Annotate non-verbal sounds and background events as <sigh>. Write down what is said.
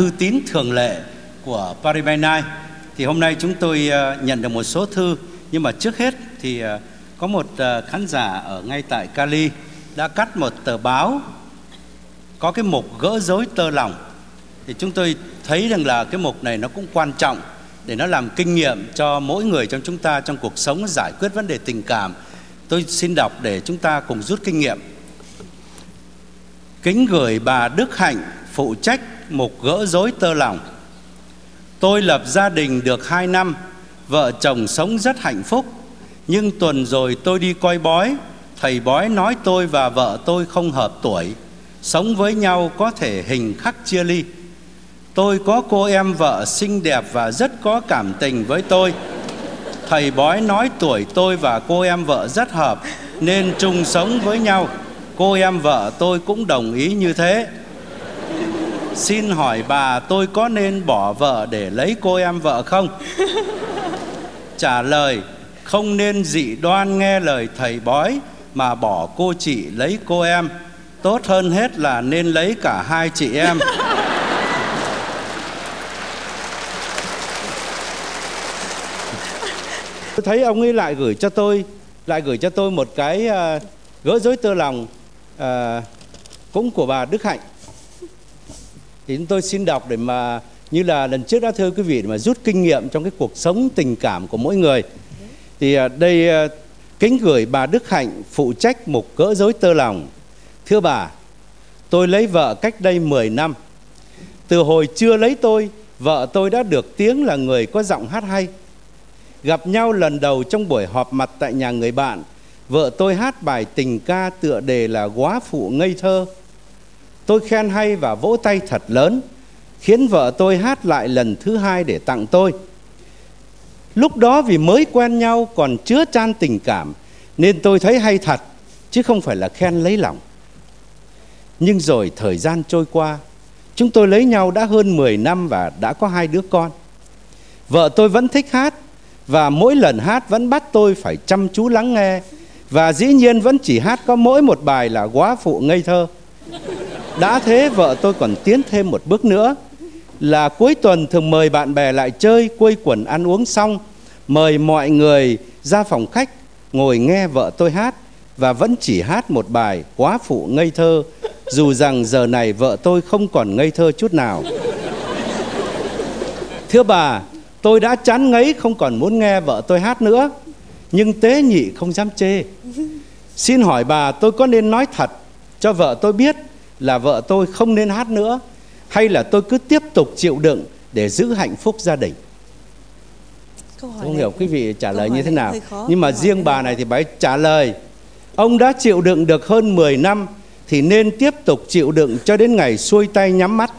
thư tín thường lệ của Paris by Night. Thì hôm nay chúng tôi ờ, nhận được một số thư, nhưng mà trước hết thì ờ, có một ờ, khán giả ở ngay tại Cali đã cắt một tờ báo có cái mục gỡ rối tơ lòng. Thì chúng tôi thấy rằng là cái mục này nó cũng quan trọng để nó làm kinh nghiệm cho mỗi người trong chúng ta trong cuộc sống, giải quyết vấn đề tình cảm. Tôi xin đọc để chúng ta cùng rút kinh nghiệm. Kính gửi bà Đức Hạnh phụ trách mục gỡ rối tơ lòng. Tôi lập gia đình được 2 năm, vợ chồng sống rất hạnh phúc. Nhưng tuần rồi tôi đi coi bói, thầy bói nói tôi và vợ tôi không hợp tuổi. Sống với nhau có thể hình khắc chia ly. Tôi có cô em vợ xinh đẹp và rất có cảm tình với tôi. Thầy bói nói tuổi tôi và cô em vợ rất hợp, nên chung sống với nhau. Cô em vợ tôi cũng đồng ý như thế xin hỏi bà tôi có nên bỏ vợ để lấy cô em vợ không? <laughs> Trả lời không nên dị đoan nghe lời thầy bói mà bỏ cô chị lấy cô em. Tốt hơn hết là nên lấy cả hai chị em. <laughs> Tôi thấy ông ấy lại gửi cho tôi lại gửi cho tôi một cái uh, gỡ rối tơ lòng uh, cũng của bà Đức Hạnh thì chúng tôi xin đọc để mà như là lần trước đã thưa quý vị để mà rút kinh nghiệm trong cái cuộc sống tình cảm của mỗi người. Thì à, đây à, kính gửi bà Đức Hạnh phụ trách mục cỡ dối tơ lòng. Thưa bà tôi lấy vợ cách đây 10 năm. Từ hồi chưa lấy tôi vợ tôi đã được tiếng là người có giọng hát hay. Gặp nhau lần đầu trong buổi họp mặt tại nhà người bạn, vợ tôi hát bài tình ca tựa đề là Quá phụ ngây thơ. Tôi khen hay và vỗ tay thật lớn, khiến vợ tôi hát lại lần thứ hai để tặng tôi. Lúc đó vì mới quen nhau còn chứa chan tình cảm, nên tôi thấy hay thật, chứ không phải là khen lấy lòng. Nhưng rồi thời gian trôi qua, chúng tôi lấy nhau đã hơn 10 năm và đã có hai đứa con. Vợ tôi vẫn thích hát và mỗi lần hát vẫn bắt tôi phải chăm chú lắng nghe và dĩ nhiên vẫn chỉ hát có mỗi một bài là quá phụ ngây thơ đã thế vợ tôi còn tiến thêm một bước nữa, là cuối tuần thường mời bạn bè lại chơi quây quần ăn uống xong, mời mọi người ra phòng khách, ngồi nghe vợ tôi hát và vẫn chỉ hát một bài quá phụ ngây thơ, dù rằng giờ này vợ tôi không còn ngây thơ chút nào. Thưa bà, Tôi đã chán ngấy không còn muốn nghe vợ tôi hát nữa, Nhưng tế nhị không dám chê. Xin hỏi bà, tôi có nên nói thật cho vợ tôi biết là vợ tôi không nên hát nữa Hay là tôi cứ tiếp tục chịu đựng để giữ hạnh phúc gia đình? Không hiểu quý vị trả lời như thế nào. Nhưng mà riêng bà này thì bà ấy trả lời Ông đã chịu đựng được hơn 10 năm Thì nên tiếp tục chịu đựng cho đến ngày xuôi tay nhắm mắt